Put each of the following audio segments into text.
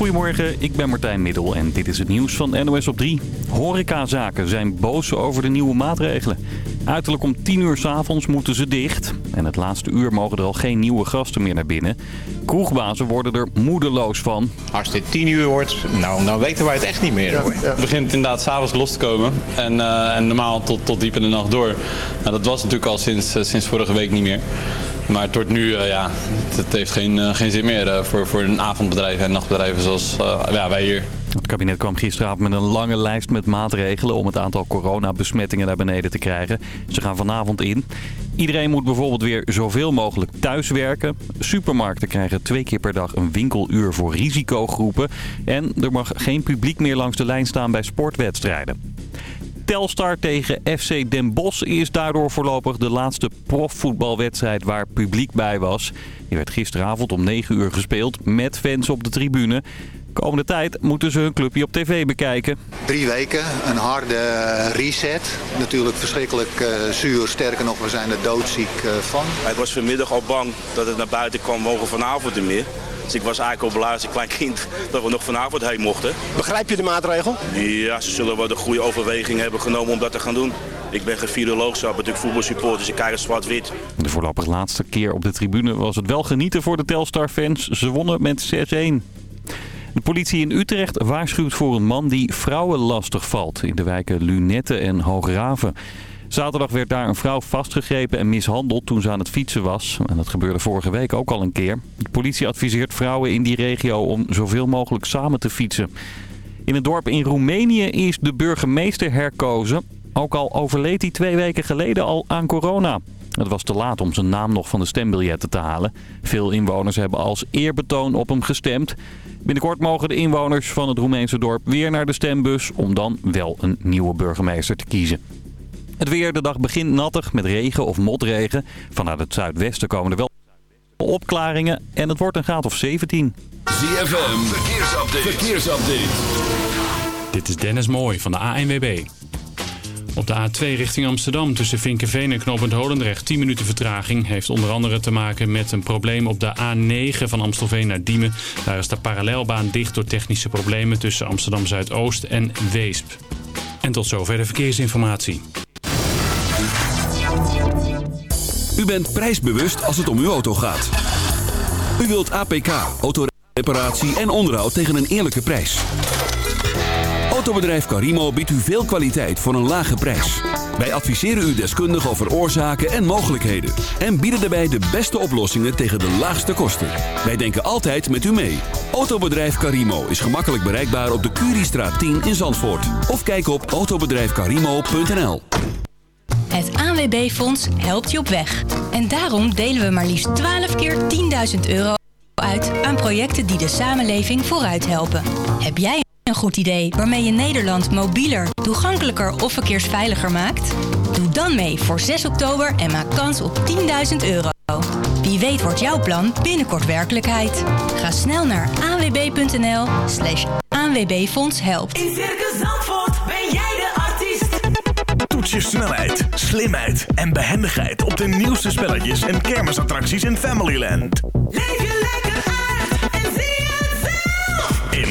Goedemorgen, ik ben Martijn Middel en dit is het nieuws van NOS op 3. Horecazaken zijn boos over de nieuwe maatregelen. Uiterlijk om 10 uur s'avonds moeten ze dicht. En het laatste uur mogen er al geen nieuwe gasten meer naar binnen. Kroegbazen worden er moedeloos van. Als dit 10 uur wordt, nou, dan weten wij het echt niet meer. Het begint inderdaad s'avonds los te komen. En, uh, en normaal tot, tot diep in de nacht door. Nou, dat was natuurlijk al sinds, uh, sinds vorige week niet meer. Maar wordt nu, uh, ja, het heeft geen, uh, geen zin meer uh, voor, voor een avondbedrijf en nachtbedrijven zoals ja, wij hier. Het kabinet kwam gisteravond met een lange lijst met maatregelen om het aantal coronabesmettingen naar beneden te krijgen. Ze gaan vanavond in. Iedereen moet bijvoorbeeld weer zoveel mogelijk thuiswerken. Supermarkten krijgen twee keer per dag een winkeluur voor risicogroepen. En er mag geen publiek meer langs de lijn staan bij sportwedstrijden. Telstar tegen FC Den Bosch is daardoor voorlopig de laatste profvoetbalwedstrijd waar publiek bij was. Die werd gisteravond om 9 uur gespeeld met fans op de tribune. Komende tijd moeten ze hun clubje op tv bekijken. Drie weken, een harde reset. Natuurlijk verschrikkelijk uh, zuur. Sterker nog, we zijn er doodziek uh, van. Ik was vanmiddag al bang dat het naar buiten kwam mogen vanavond er meer. Dus ik was eigenlijk al blij als een klein kind dat we nog vanavond heen mochten. Begrijp je de maatregel? Ja, ze zullen wel de goede overweging hebben genomen om dat te gaan doen. Ik ben geen viroloog, zo natuurlijk voetbalsupporter, dus ik kijk zwart-wit. De voorlopig laatste keer op de tribune was het wel genieten voor de Telstar-fans. Ze wonnen met 6-1. De politie in Utrecht waarschuwt voor een man die vrouwen lastig valt in de wijken Lunette en Hoograven. Zaterdag werd daar een vrouw vastgegrepen en mishandeld toen ze aan het fietsen was. En dat gebeurde vorige week ook al een keer. De politie adviseert vrouwen in die regio om zoveel mogelijk samen te fietsen. In het dorp in Roemenië is de burgemeester herkozen. Ook al overleed hij twee weken geleden al aan corona. Het was te laat om zijn naam nog van de stembiljetten te halen. Veel inwoners hebben als eerbetoon op hem gestemd. Binnenkort mogen de inwoners van het Roemeense dorp weer naar de stembus... om dan wel een nieuwe burgemeester te kiezen. Het weer, de dag begint nattig met regen of motregen. Vanuit het zuidwesten komen er wel opklaringen en het wordt een graad of 17. ZFM, verkeersupdate. verkeersupdate. Dit is Dennis Mooij van de ANWB. Op de A2 richting Amsterdam tussen Vinkenveen en Knopend Holendrecht 10 minuten vertraging. Heeft onder andere te maken met een probleem op de A9 van Amstelveen naar Diemen. Daar is de parallelbaan dicht door technische problemen tussen Amsterdam Zuidoost en Weesp. En tot zover de verkeersinformatie. U bent prijsbewust als het om uw auto gaat. U wilt APK, autoreparatie en onderhoud tegen een eerlijke prijs. Autobedrijf Carimo biedt u veel kwaliteit voor een lage prijs. Wij adviseren u deskundig over oorzaken en mogelijkheden. En bieden daarbij de beste oplossingen tegen de laagste kosten. Wij denken altijd met u mee. Autobedrijf Carimo is gemakkelijk bereikbaar op de Curiestraat 10 in Zandvoort. Of kijk op autobedrijfcarimo.nl Het ANWB-fonds helpt je op weg. En daarom delen we maar liefst 12 keer 10.000 euro uit aan projecten die de samenleving vooruit helpen. Heb jij een goed idee waarmee je Nederland mobieler, toegankelijker of verkeersveiliger maakt? Doe dan mee voor 6 oktober en maak kans op 10.000 euro. Wie weet wordt jouw plan binnenkort werkelijkheid. Ga snel naar anwb.nl slash helpt. In Circus Zandvoort ben jij de artiest. Toets je snelheid, slimheid en behendigheid op de nieuwste spelletjes en kermisattracties in Familyland. Leef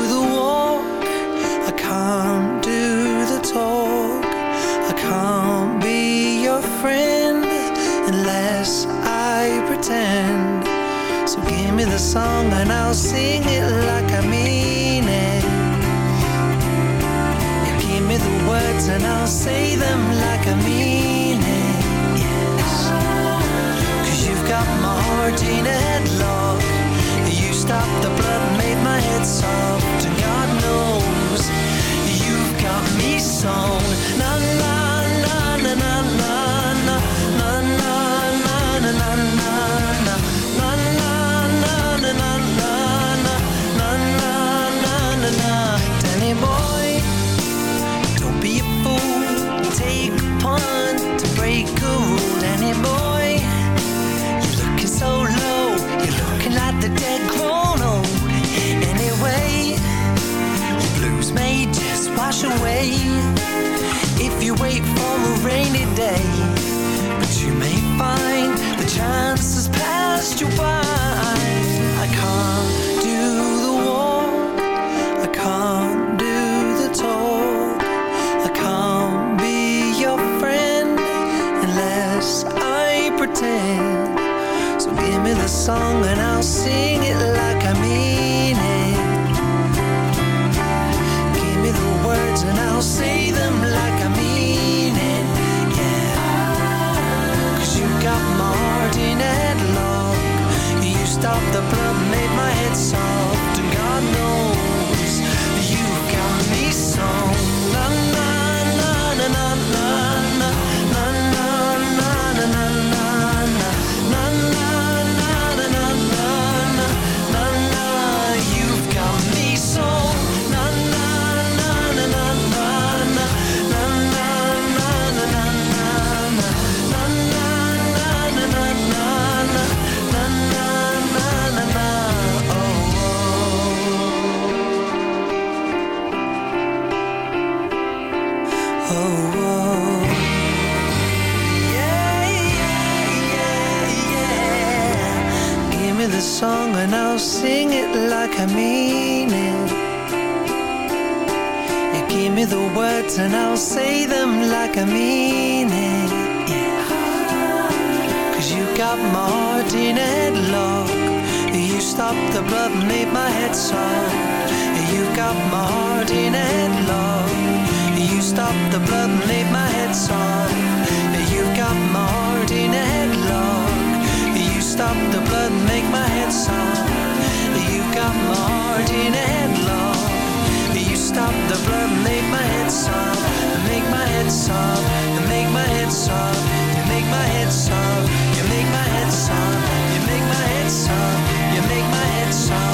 I can't do the talk, I can't be your friend unless I pretend. So give me the song and I'll sing it like I mean it. Give me the words and I'll say them like I mean it. You've got my heart in a headlock. You stopped the blood made my head soft me song. La, la, away if you wait for a rainy day. But you may find the chance has passed you by. I can't do the walk, I can't do the talk, I can't be your friend unless I pretend. So give me the song and I'll sing it like I mean it. You give me the words and I'll say them like I mean it. Yeah. Cause you got my heart in a headlock. You stopped the blood made my head soft. You got my heart in a headlock. You stopped the blood made my head soft. You got my heart in a headlock. You stopped the blood make my head soft. Got my heart in a headlock. You stopped the blood make my head soft. Make my head soft. Make my head soft. You make my head soft. You make my head soft. You make my head soft. You make my head soft.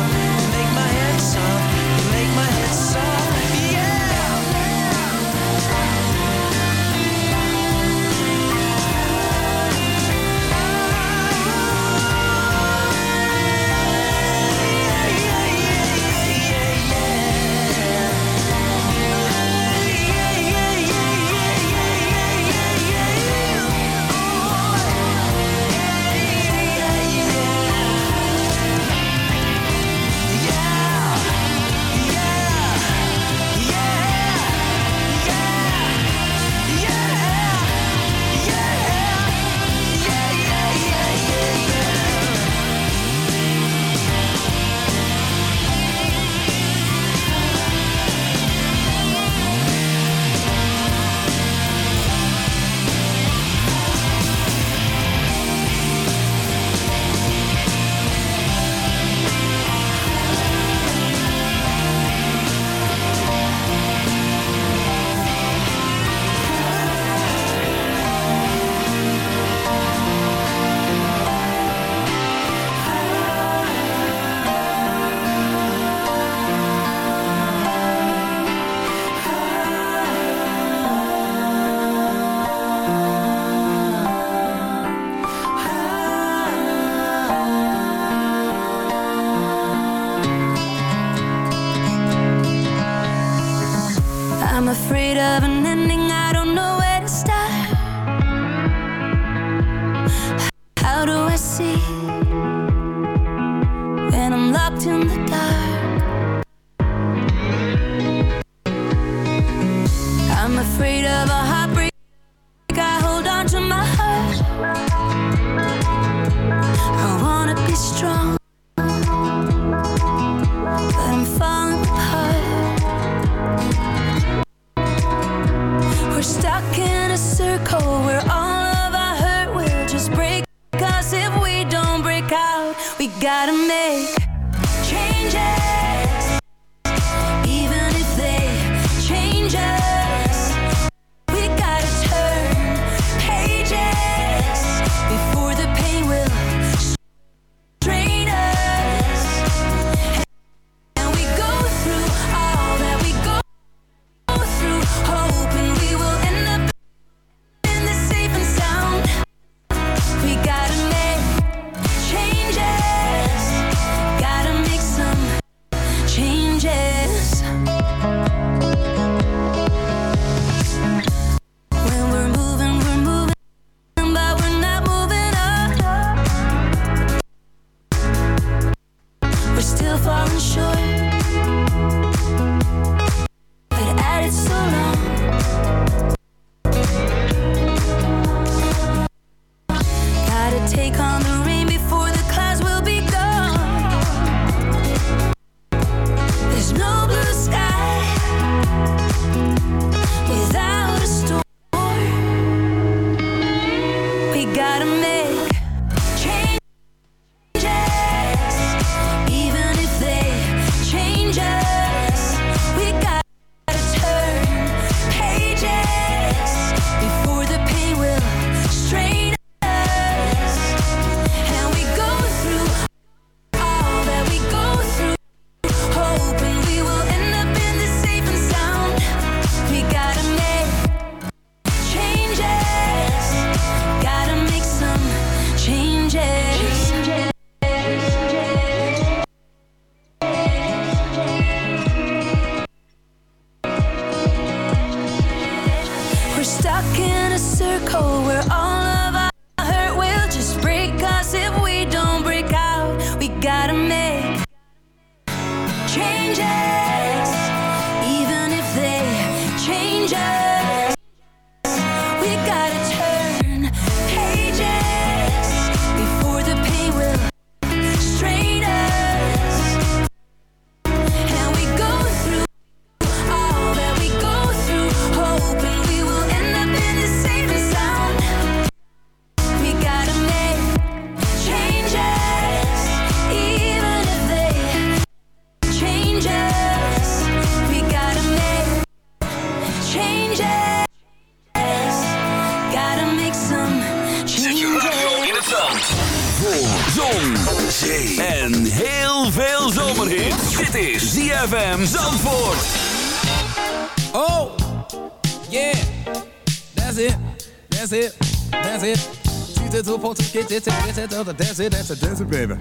Two, four to get it, get it, that's it, that's it, that's it, baby.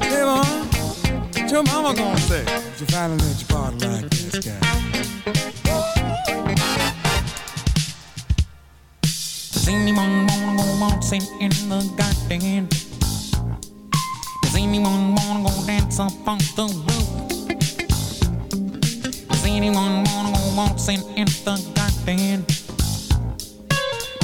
Hey, mom, what your mama gonna say? If you finally let your body like this guy. Does anyone wanna go waltzing in the garden? Does anyone wanna go dance up on the roof? Does anyone wanna go waltzing in the garden?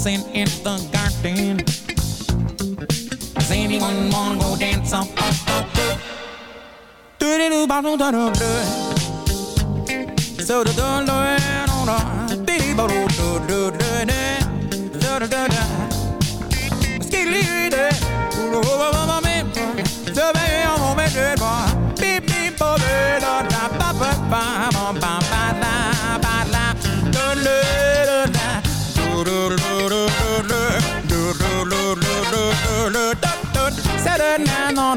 waltzing in the garden. Does anyone wanna go dance on the roof? Do do do ba do da do do. So do do do do do. Biddy ba do do do do do. Do do do do. Saturday night on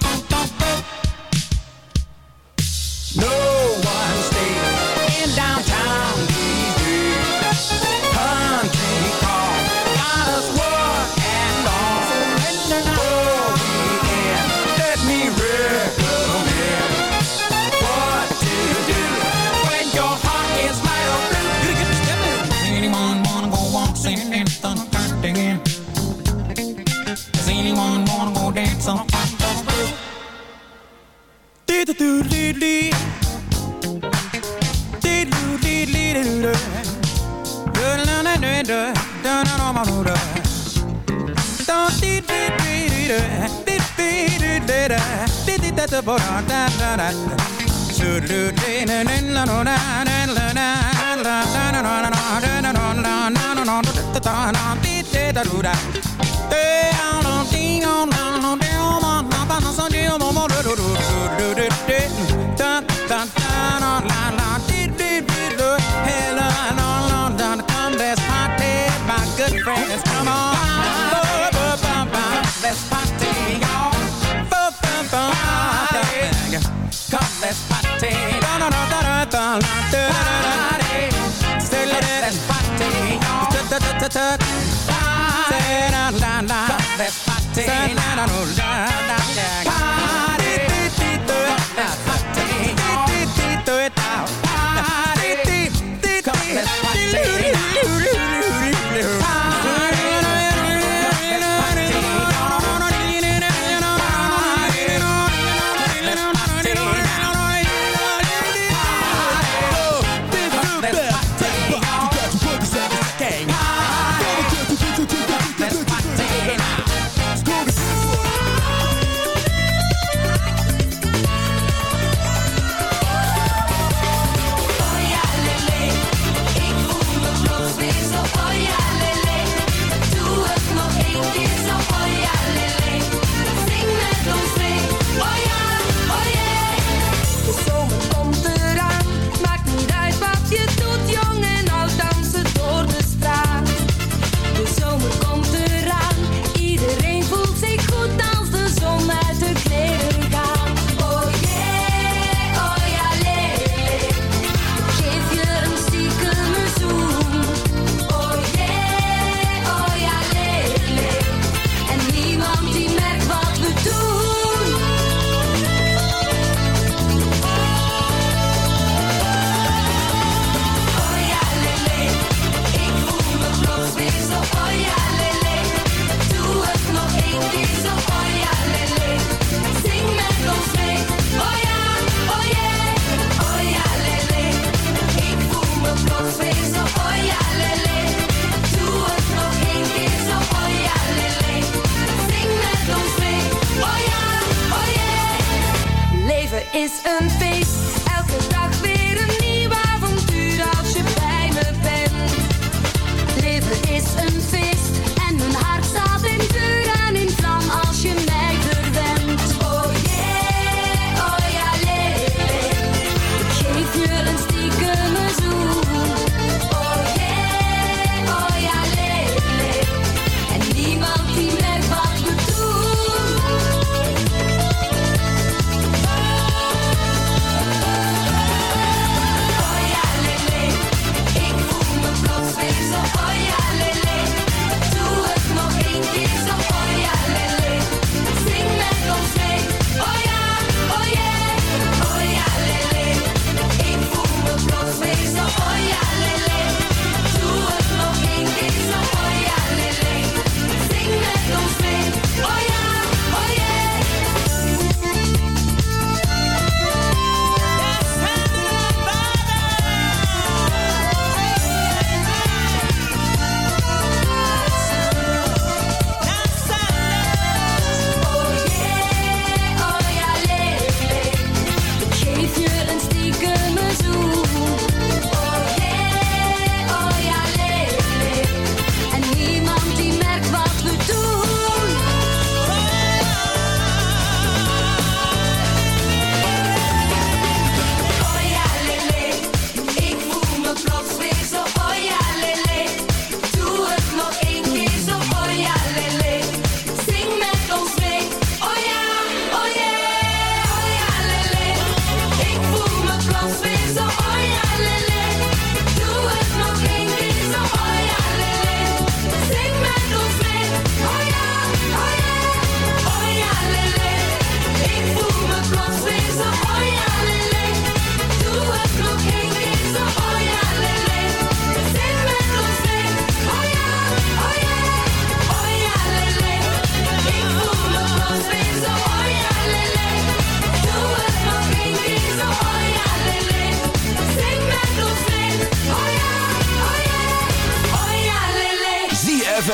da do da do da do da do da Party. Say la la la la la la la la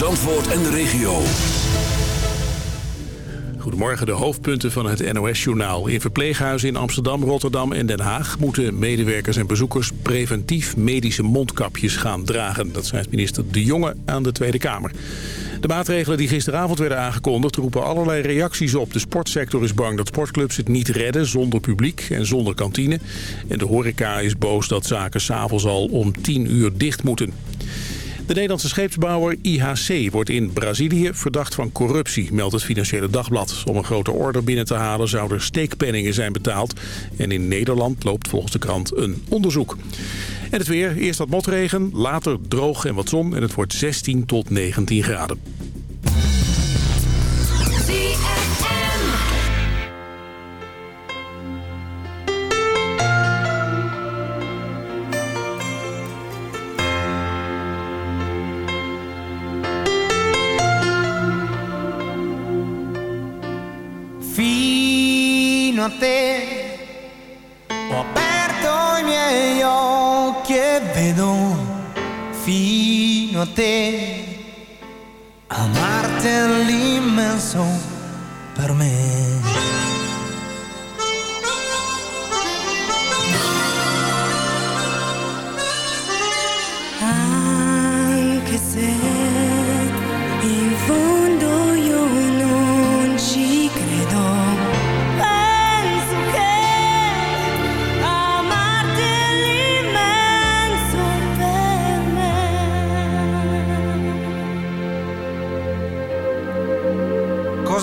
Zandvoort en de regio. Goedmorgen de hoofdpunten van het NOS-journaal. In verpleeghuizen in Amsterdam, Rotterdam en Den Haag... moeten medewerkers en bezoekers preventief medische mondkapjes gaan dragen. Dat zei minister De Jonge aan de Tweede Kamer. De maatregelen die gisteravond werden aangekondigd roepen allerlei reacties op. De sportsector is bang dat sportclubs het niet redden zonder publiek en zonder kantine. En de horeca is boos dat zaken s'avonds al om 10 uur dicht moeten. De Nederlandse scheepsbouwer IHC wordt in Brazilië verdacht van corruptie, meldt het Financiële Dagblad. Om een grote order binnen te halen zouden steekpenningen zijn betaald. En in Nederland loopt volgens de krant een onderzoek. En het weer, eerst wat motregen, later droog en wat zon en het wordt 16 tot 19 graden. Fino a te Vedo fino a te. Amarte l'immenso per me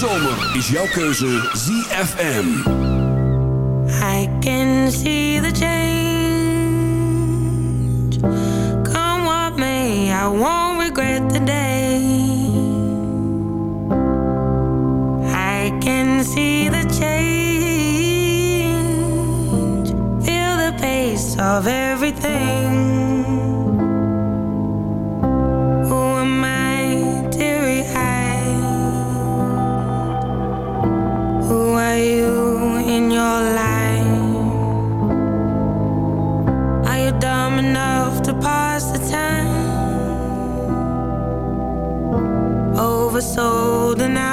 zomer is jouw keuze ZFM. I can see the change. Come what may, I won't regret the day. I can see the change. Feel the pace of everything. pass the time. Oversold and out.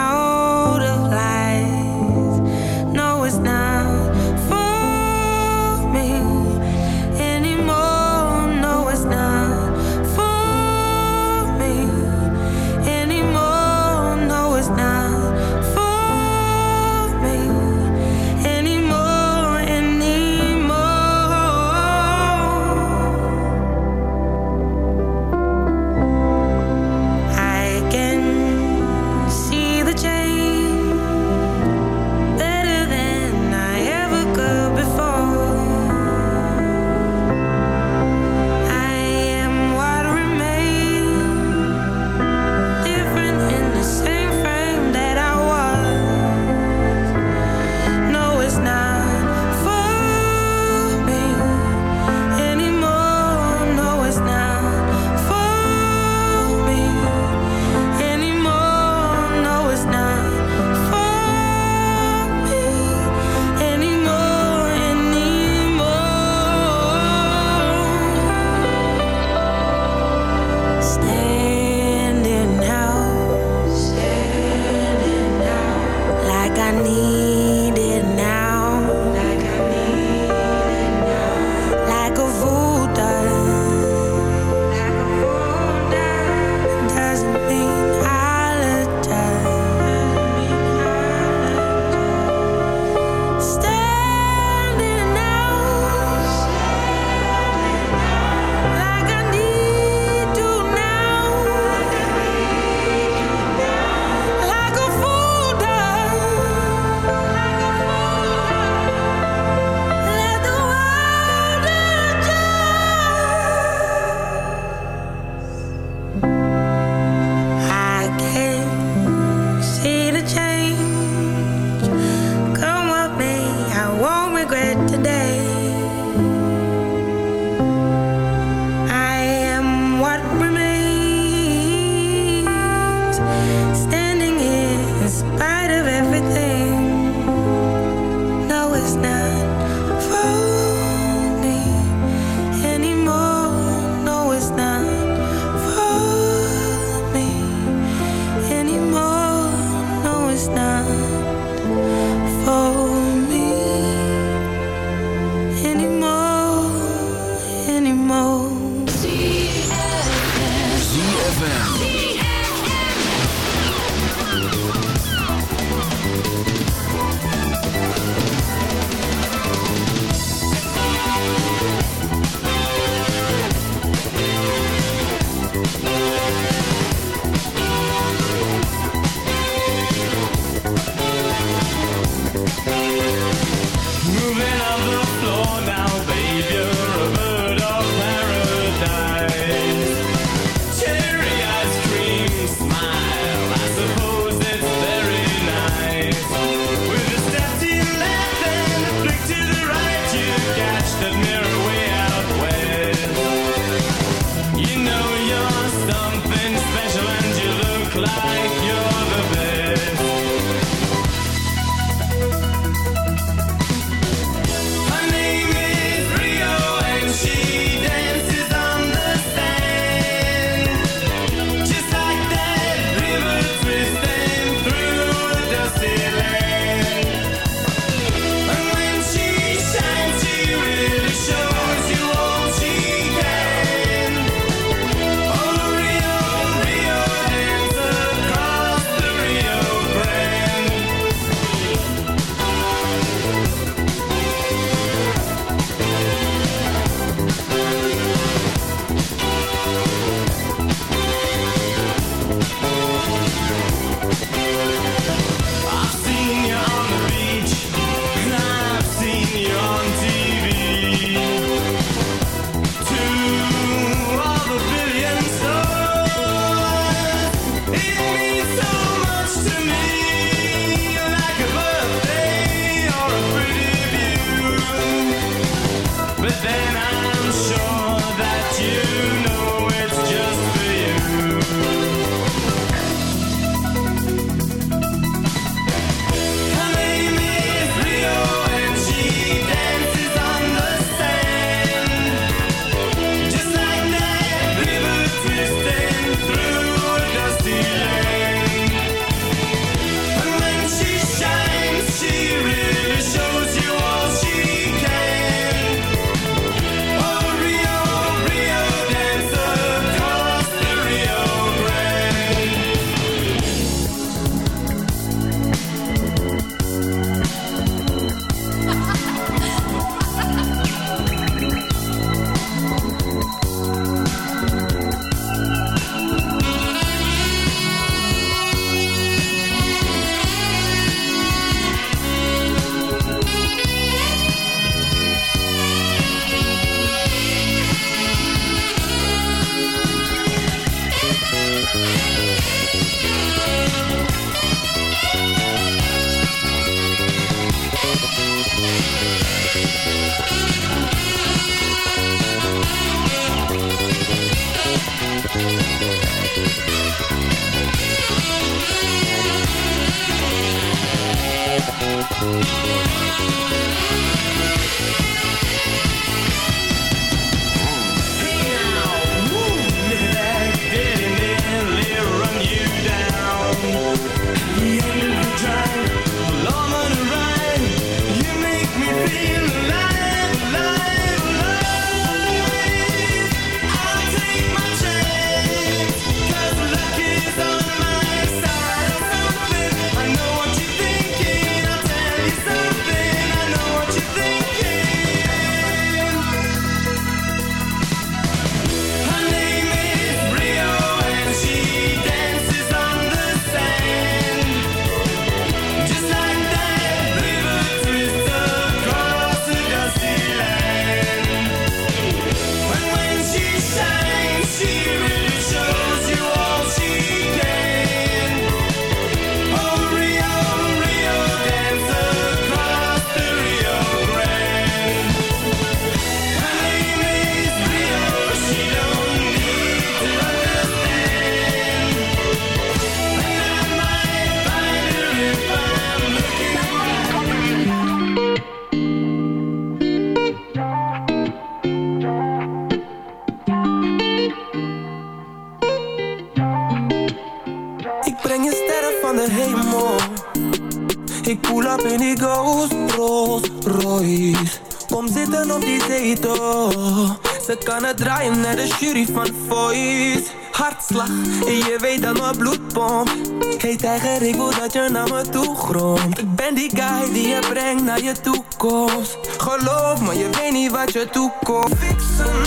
Ze kan het draaien naar de jury van Voice. Hartslag, je weet dat mijn bloed pompt. Hey tijger, ik wil dat je naar me toe gromt. Ik ben die guy die je brengt naar je toekomst. Geloof me, je weet niet wat je toekomt. Fixen,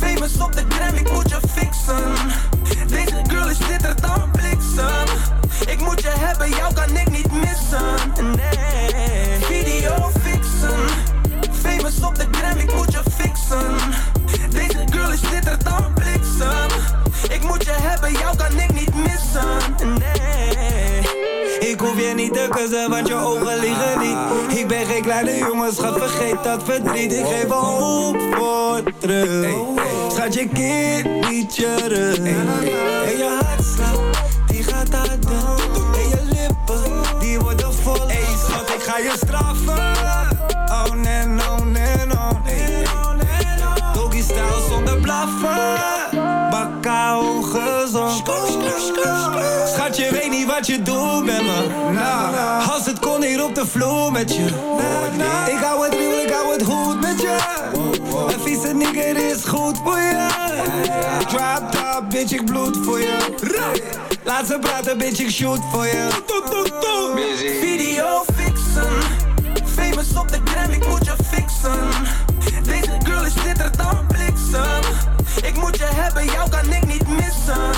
famous op de gram, ik moet je fixen. Deze girl is ditter dan bliksem. Ik moet je hebben, jou kan ik niet missen. Je niet te kussen, want je ogen liegen niet. Ik ben geen kleine jongen, schat, vergeet dat verdriet. Ik geef een hoop voor terug. Schat, je kind niet je rug. En je hartslag, die gaat harder. En je lippen, die worden vol. Hey, schat, ik ga je straffen. Wat je doet met me. Nah. Als het kon hier op de vloer met je. Ik hou het real, ik hou het goed met je. Een vieze nigger is goed voor je. Drop top, bitch, ik bloed voor je. Laat ze praten, bitch, ik shoot voor je. Video fixen. Famous op de gram, ik moet je fixen. Deze girl is ditter dan bliksem. Ik moet je hebben, jou kan ik niet missen.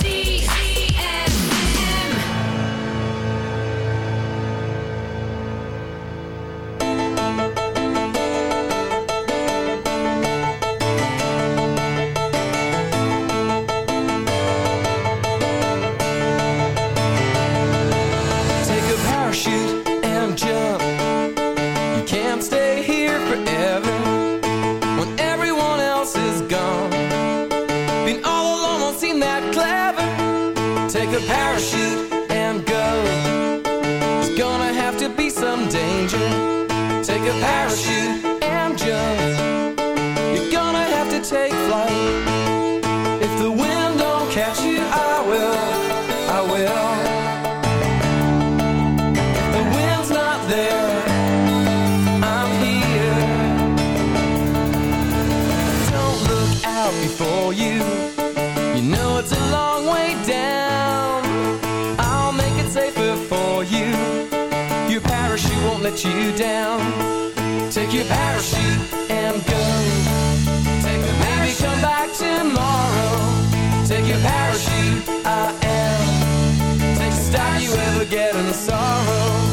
Stop you ever getting sorrow.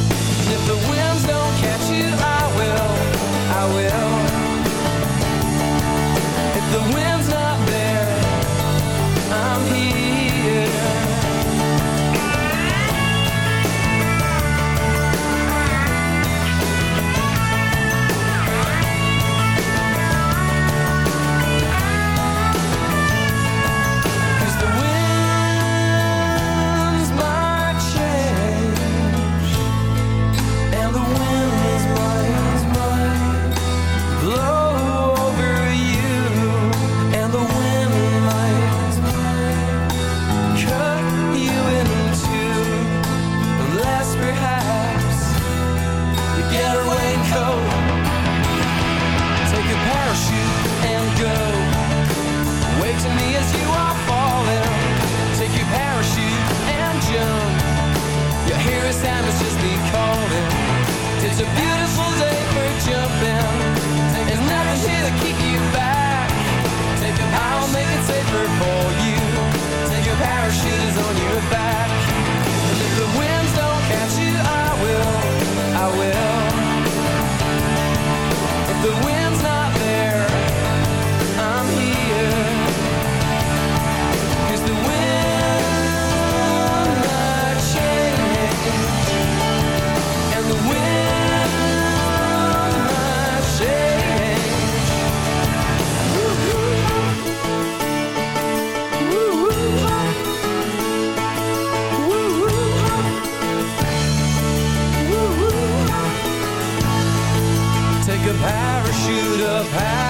Parachute, a parachute,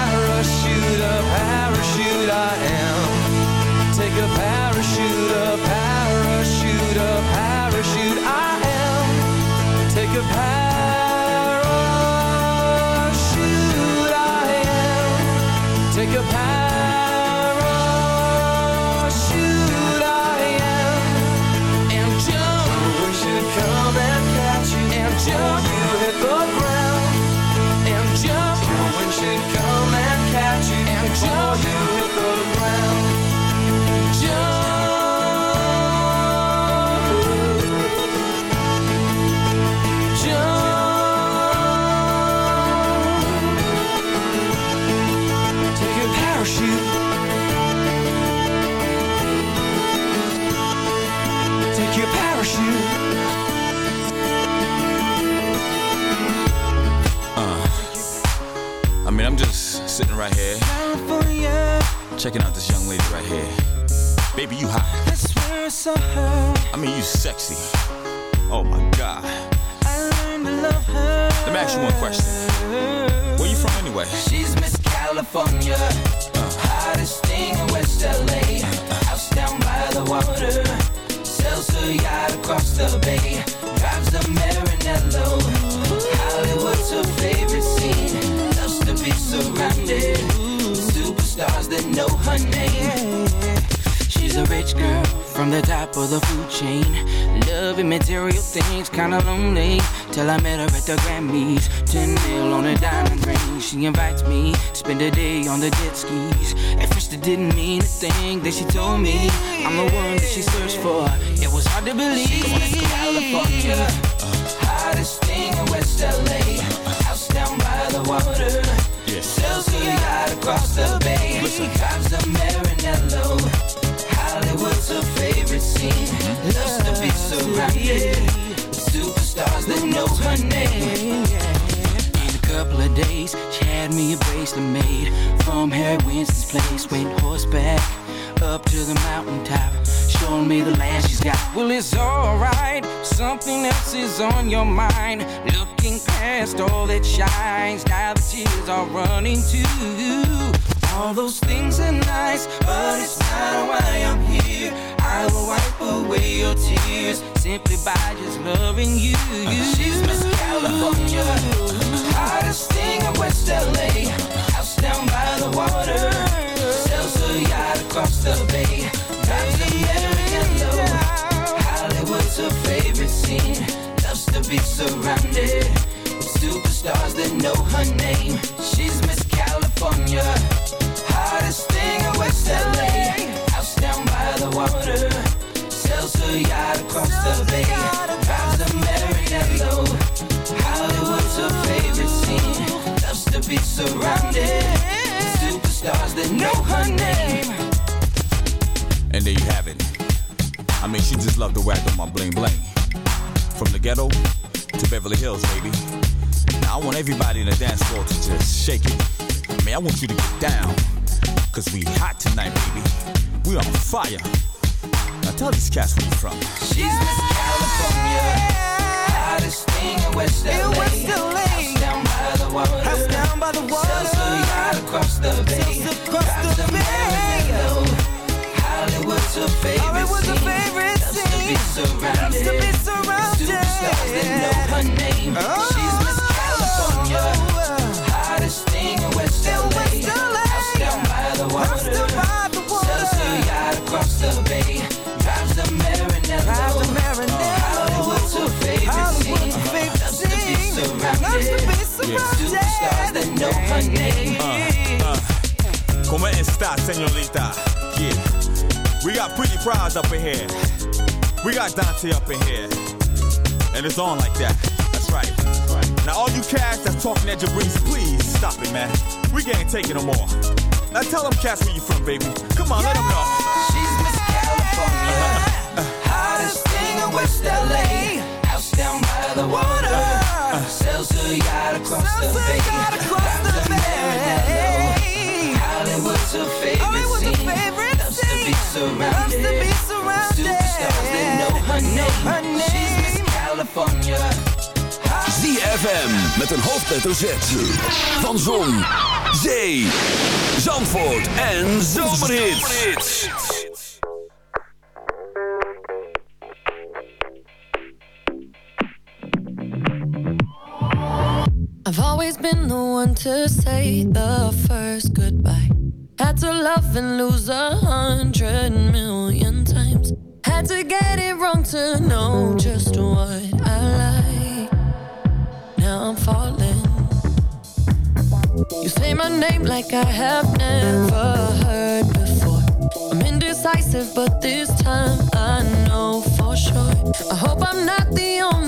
sitting right here, checking out this young lady right here. Baby, you hot. I swear I saw her. I mean, you sexy. Oh my God. I learned to love her. Let me ask you one question. Where you from anyway? She's Miss California, hottest thing in West LA. House down by the water, sells her yacht across the bay. Drives a Maranello. Hollywood's her favorite surrounded superstars that know her name. She's a rich girl from the top of the food chain. Loving material things, kinda lonely. Till I met her at the Grammys. 10 mil on a diamond ring. She invites me spend a day on the jet skis. At first, it didn't mean a thing. Then she told me I'm the one that she searched for. It was hard to believe. California, hottest thing in West LA. House down by the water. Sells her yacht across the bay. Drives a Maranello. Hollywood's her favorite scene. Mm-hmm. Loves to be surrounded superstars that know her name. In a couple of days, she had me a bracelet made from Harry Winston's place. Went horseback up to the mountaintop, showing me the land she's got. Well, it's alright, something else is on your mind. Looking past all that shines, now the tears are running too. All those things are nice, but it's not why I'm here. I will wipe away your tears simply by just loving you. She's Miss California, hottest thing in West LA. House down by the water, sells her yacht across the bay. Drives a. Hollywood's her favorite scene. To be surrounded Superstars that know her name. She's Miss California. Hottest thing in West LA. House down by the water. Sells her yacht across the bay. Drives a Maranello. Hollywood's her favorite scene. Loves to be surrounded. with Superstars that know her name. And there you have it. I mean, she just loved to whack on my bling bling. From the ghetto to Beverly Hills, baby. Now I want everybody in the dance floor to just shake it. Man, I want you to get down. Cause we hot tonight, baby. We on fire. Now tell these cats where you're from. She's Miss California. Hottest thing in West LA. House down by the water. House down by the water. Sells her yacht across the bay. across the bay. Hollywood's her favorite Hollywood's her favorite Loves to be surrounded. Loves to be surrounded. Superstars that know her name. She's Miss California. Hottest thing in West LA. House down by the water. Sells her yacht across the bay. Drives a Maranello. Hollywood's her favorite scene. Loves to be surrounded. Superstars that know her name. Uh, uh, ¿Cómo está, señorita? Yeah. We got pretty prize up in here. We got Dante up in here. And it's on like that. That's right. That's right. Now all you cats that's talking at Jabrizi, please stop it, man. We can't take it no more. Now tell them cats where you from, baby. Come on, let them know. She's Miss California. Hottest thing in West LA. House down by the water. Sells her yacht across the bay. Drives a Maranello. Hollywood's her favorite scene. Loves to be surrounded. Superstars that know her name. She's Miss California. ZFM met een hoofdletter Z. Van Zon, Zee, Zandvoort en Zomerhits. I've always been the one to say the first goodbye. Had to love and lose a hundred million times. Had to get it wrong to know just what I like. Now I'm falling. You say my name like I have never heard before. I'm indecisive, but this time I know for sure. I hope I'm not the only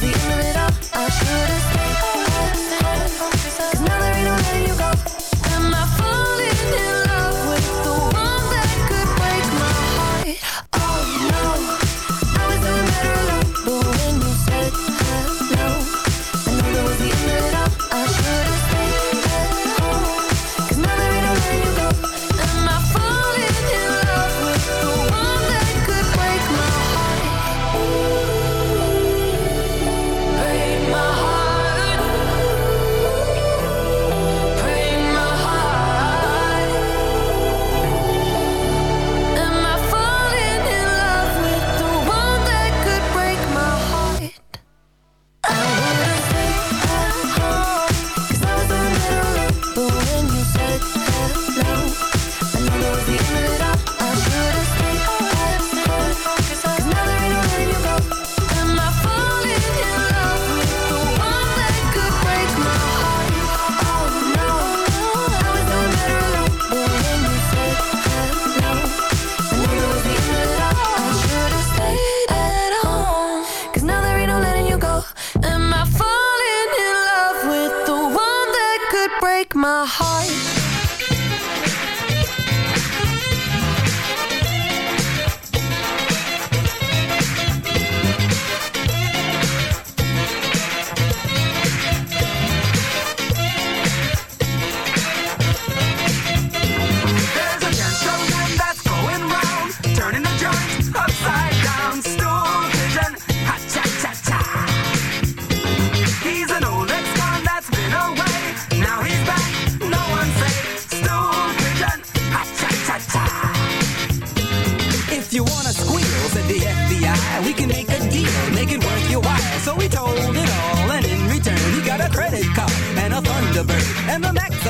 the end of it all, I should've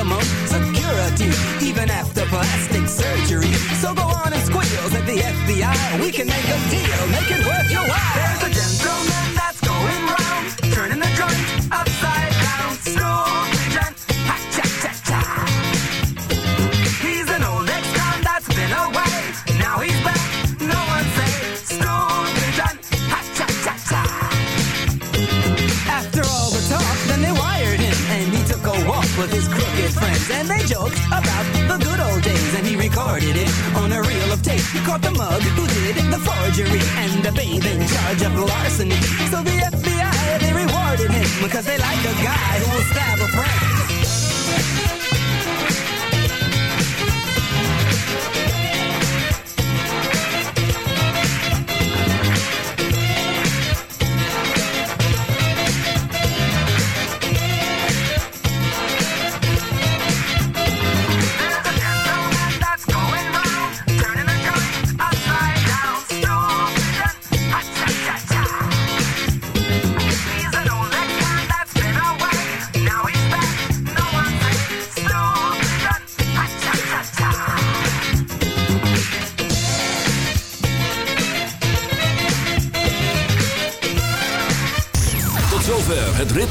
the maximum security, even after plastic surgery. So go on and squeal, at the FBI, we can make a deal, make it worth your while. Recorded it on a reel of tape. He caught the mug who did the forgery, and the babe in charge of larceny. So the FBI, they rewarded him, because they like a guy who will stab a friend.